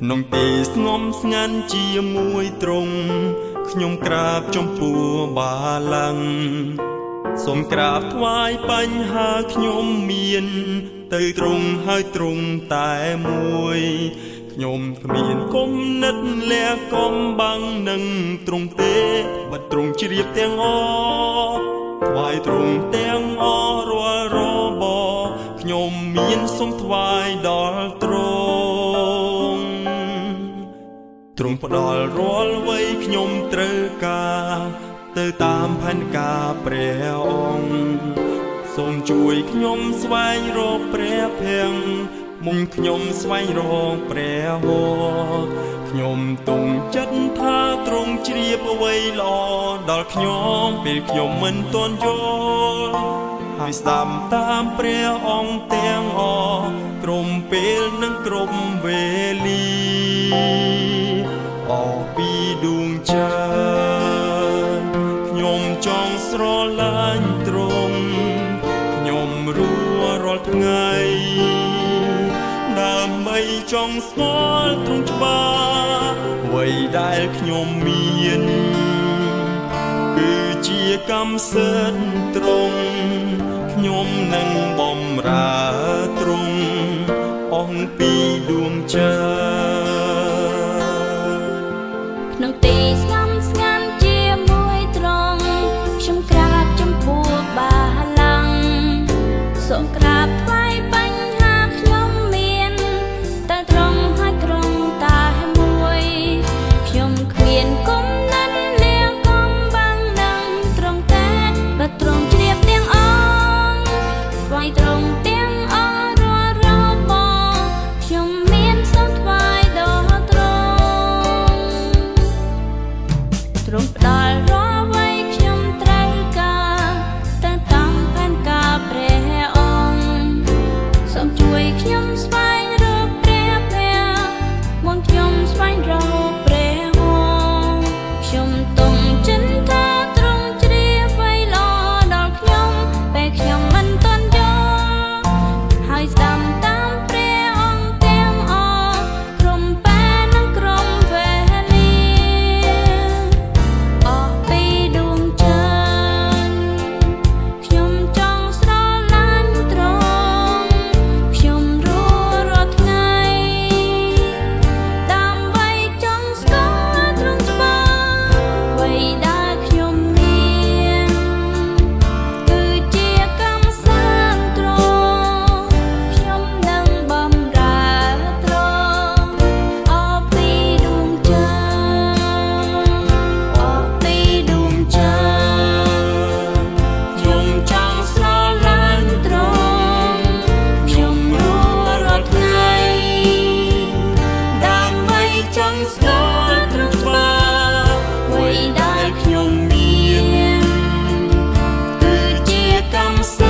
ក្នុងពេលស្ងំស្ងាត់ជាមួយទ្រង់ខ្ញុំក្រាបចំពោះបាលាំងសូមក្រាបថ្វាយបញ្ហាខ្ញុំមាន ទៅទ្រង់ហើយទ្រង់តែមួយខ្ញុំគ្មានគុំនិតលះកំបាំងនឹងទ្រង់ទេបើទ្រង់ជ្រាបទាំងអថ្វាយទ្រង់ទាំងអរាល់របខ្ញុំមានសូមថ្វាយដល់ ទ្រង់ផ្ដល់រាល់វ័យខ្ញុំត្រូវការ ទៅតាមផែនការព្រះអង្គសូមជួយខ្ញុំស្វែងរកព្រះភ័ក្ត្រមុំខ្ញុំស្វែងរកព្រះវរខ្ញុំទុំចិត្តថាទ្រង់ជ្រាបអ្វីល្អដល់ខ្ញុំពេលខ្ញុំមិនទាន់យល់ហើយស្ដាប់តាមព្រះអង្គទាំងអក្រុមពេលនិងក្រុមវេលា ថ្ងៃដើម្បីចង់ស្គាល់ទ្រង់ច្បាស់អ្វីដែលខ្ញុំមានគឺជាកម្មសិទ្ធិត្រង់ខ្ញុំនឹងបំរើត្រង់អស់ពីដួងចិត្តក្នុងទីស្ង 难容 some